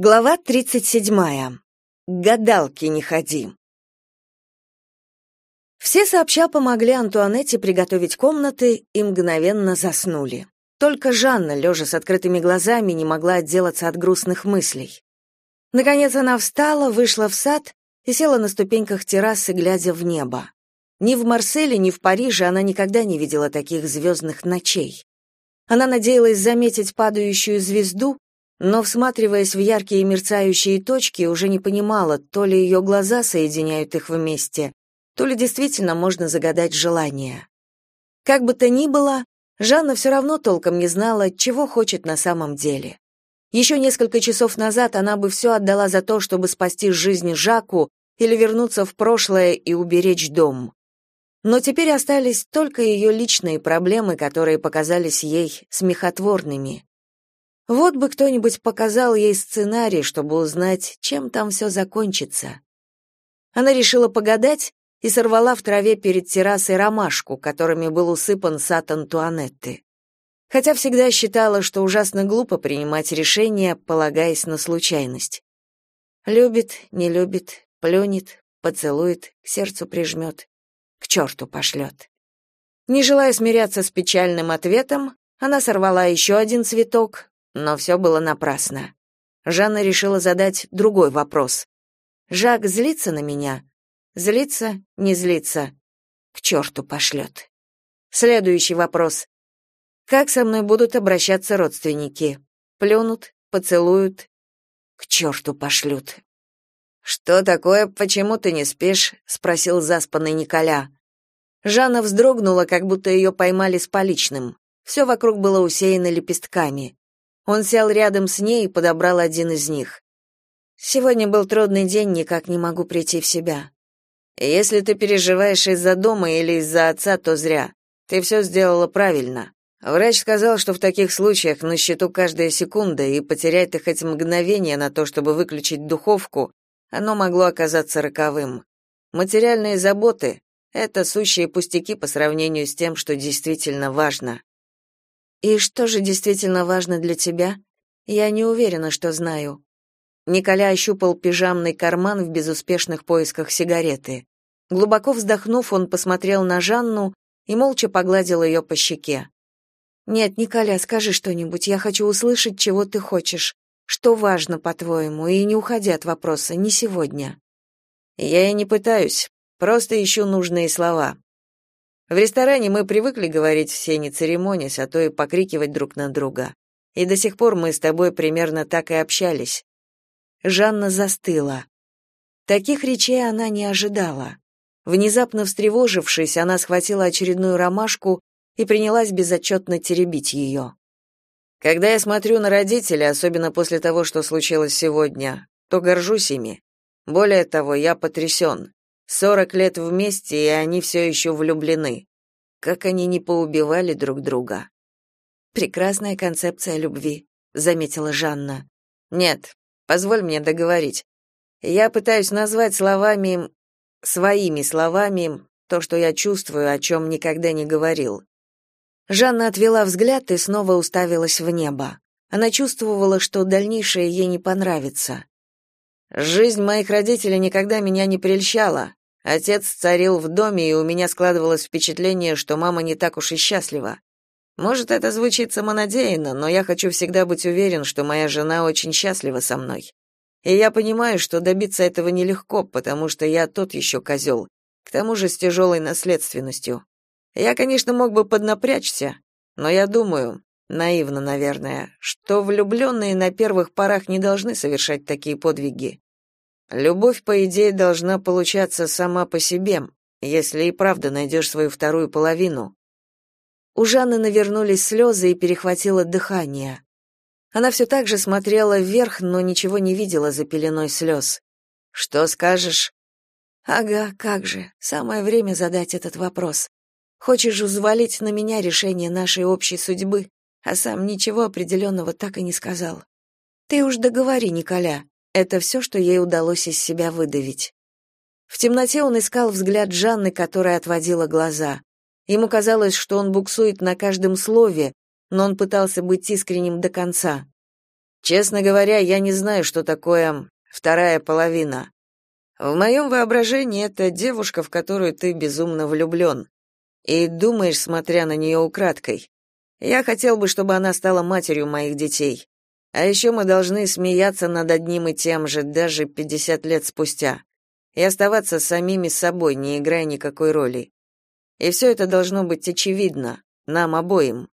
Глава 37. К гадалке не ходи. Все сообща помогли Антуанетте приготовить комнаты и мгновенно заснули. Только Жанна, лежа с открытыми глазами, не могла отделаться от грустных мыслей. Наконец она встала, вышла в сад и села на ступеньках террасы, глядя в небо. Ни в Марселе, ни в Париже она никогда не видела таких звездных ночей. Она надеялась заметить падающую звезду, но, всматриваясь в яркие мерцающие точки, уже не понимала, то ли ее глаза соединяют их вместе, то ли действительно можно загадать желание. Как бы то ни было, Жанна все равно толком не знала, чего хочет на самом деле. Еще несколько часов назад она бы все отдала за то, чтобы спасти жизнь Жаку или вернуться в прошлое и уберечь дом. Но теперь остались только ее личные проблемы, которые показались ей смехотворными. Вот бы кто-нибудь показал ей сценарий, чтобы узнать, чем там все закончится. Она решила погадать и сорвала в траве перед террасой ромашку, которыми был усыпан сад Антуанетты. Хотя всегда считала, что ужасно глупо принимать решения, полагаясь на случайность. Любит, не любит, плюнет, поцелует, к сердцу прижмет, к черту пошлет. Не желая смиряться с печальным ответом, она сорвала еще один цветок, но все было напрасно. Жанна решила задать другой вопрос. «Жак злится на меня? Злится, не злится? К черту пошлет». Следующий вопрос. «Как со мной будут обращаться родственники? Плюнут, поцелуют, к черту пошлют». «Что такое, почему ты не спишь?» — спросил заспанный Николя. Жанна вздрогнула, как будто ее поймали с поличным. Все вокруг было усеяно лепестками. Он сел рядом с ней и подобрал один из них. Сегодня был трудный день, никак не могу прийти в себя. Если ты переживаешь из-за дома или из-за отца, то зря. Ты все сделала правильно. Врач сказал, что в таких случаях на счету каждая секунда, и потерять ты хоть мгновение на то, чтобы выключить духовку, оно могло оказаться роковым. Материальные заботы — это сущие пустяки по сравнению с тем, что действительно важно. И что же действительно важно для тебя? Я не уверена, что знаю. Николя ощупал пижамный карман в безуспешных поисках сигареты. Глубоко вздохнув, он посмотрел на Жанну и молча погладил ее по щеке. Нет, Николя, скажи что-нибудь. Я хочу услышать, чего ты хочешь. Что важно, по-твоему, и не уходи от вопроса, не сегодня. Я и не пытаюсь, просто ищу нужные слова. В ресторане мы привыкли говорить все не церемонясь, а то и покрикивать друг на друга. И до сих пор мы с тобой примерно так и общались. Жанна застыла. Таких речей она не ожидала. Внезапно встревожившись, она схватила очередную ромашку и принялась безотчетно теребить ее. Когда я смотрю на родителей, особенно после того, что случилось сегодня, то горжусь ими. Более того, я потрясен. Сорок лет вместе, и они все еще влюблены. Как они не поубивали друг друга. Прекрасная концепция любви, заметила Жанна. Нет, позволь мне договорить. Я пытаюсь назвать словами своими словами то, что я чувствую, о чем никогда не говорил. Жанна отвела взгляд и снова уставилась в небо. Она чувствовала, что дальнейшее ей не понравится. Жизнь моих родителей никогда меня не прельщала, Отец царил в доме, и у меня складывалось впечатление, что мама не так уж и счастлива. Может, это звучит самонадеянно, но я хочу всегда быть уверен, что моя жена очень счастлива со мной. И я понимаю, что добиться этого нелегко, потому что я тот еще козел, к тому же с тяжелой наследственностью. Я, конечно, мог бы поднапрячься, но я думаю, наивно, наверное, что влюбленные на первых порах не должны совершать такие подвиги. Любовь, по идее, должна получаться сама по себе, если и правда найдешь свою вторую половину. У Жанны навернулись слезы и перехватило дыхание. Она все так же смотрела вверх, но ничего не видела за пеленой слез. «Что скажешь?» «Ага, как же, самое время задать этот вопрос. Хочешь взвалить на меня решение нашей общей судьбы, а сам ничего определенного так и не сказал. Ты уж договори, Николя, это все, что ей удалось из себя выдавить. В темноте он искал взгляд Жанны, которая отводила глаза. Ему казалось, что он буксует на каждом слове, но он пытался быть искренним до конца. Честно говоря, я не знаю, что такое вторая половина. В моем воображении это девушка, в которую ты безумно влюблен. И думаешь, смотря на нее украдкой. Я хотел бы, чтобы она стала матерью моих детей. А еще мы должны смеяться над одним и тем же даже 50 лет спустя и оставаться самими собой, не играя никакой роли. И все это должно быть очевидно нам обоим.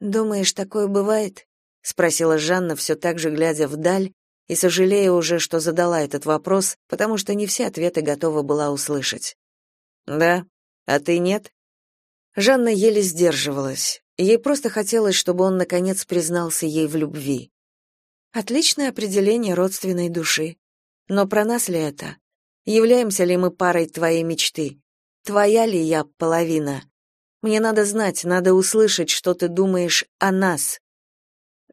Думаешь, такое бывает? спросила Жанна, все так же глядя вдаль и сожалея уже, что задала этот вопрос, потому что не все ответы готова была услышать. Да, а ты нет? Жанна еле сдерживалась. Ей просто хотелось, чтобы он наконец признался ей в любви. Отличное определение родственной души. Но про нас ли это? Являемся ли мы парой твоей мечты? Твоя ли я половина? Мне надо знать, надо услышать, что ты думаешь о нас.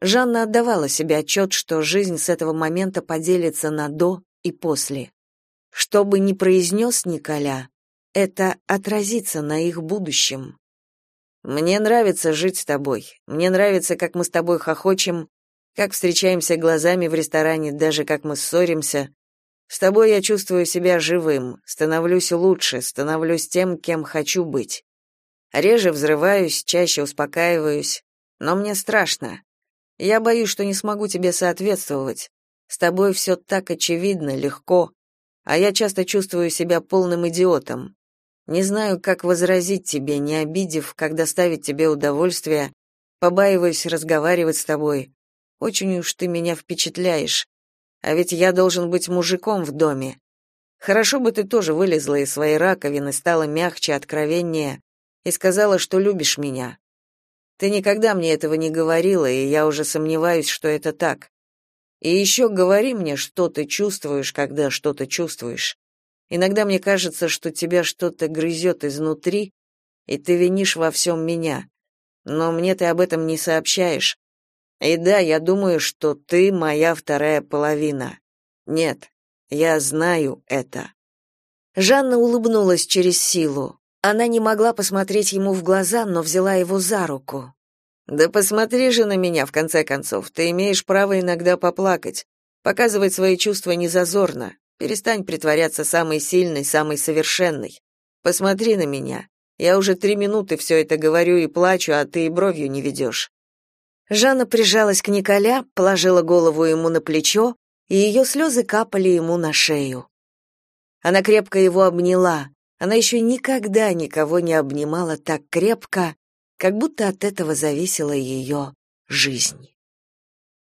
Жанна отдавала себе отчет, что жизнь с этого момента поделится на до и после. Что бы ни произнес Николя, это отразится на их будущем. Мне нравится жить с тобой. Мне нравится, как мы с тобой хохочем, как встречаемся глазами в ресторане, даже как мы ссоримся. С тобой я чувствую себя живым, становлюсь лучше, становлюсь тем, кем хочу быть. Реже взрываюсь, чаще успокаиваюсь, но мне страшно. Я боюсь, что не смогу тебе соответствовать. С тобой все так очевидно, легко, а я часто чувствую себя полным идиотом. Не знаю, как возразить тебе, не обидев, как доставить тебе удовольствие, побаиваюсь разговаривать с тобой, очень уж ты меня впечатляешь. А ведь я должен быть мужиком в доме. Хорошо бы ты тоже вылезла из своей раковины, стала мягче, откровеннее и сказала, что любишь меня. Ты никогда мне этого не говорила, и я уже сомневаюсь, что это так. И еще говори мне, что ты чувствуешь, когда что-то чувствуешь. Иногда мне кажется, что тебя что-то грызет изнутри, и ты винишь во всем меня. Но мне ты об этом не сообщаешь. И да, я думаю, что ты моя вторая половина. Нет, я знаю это. Жанна улыбнулась через силу. Она не могла посмотреть ему в глаза, но взяла его за руку. Да посмотри же на меня в конце концов. Ты имеешь право иногда поплакать. Показывать свои чувства не зазорно. Перестань притворяться самой сильной, самой совершенной. Посмотри на меня. Я уже три минуты все это говорю и плачу, а ты и бровью не ведешь. Жанна прижалась к Николя, положила голову ему на плечо, и ее слезы капали ему на шею. Она крепко его обняла. Она еще никогда никого не обнимала так крепко, как будто от этого зависела ее жизнь.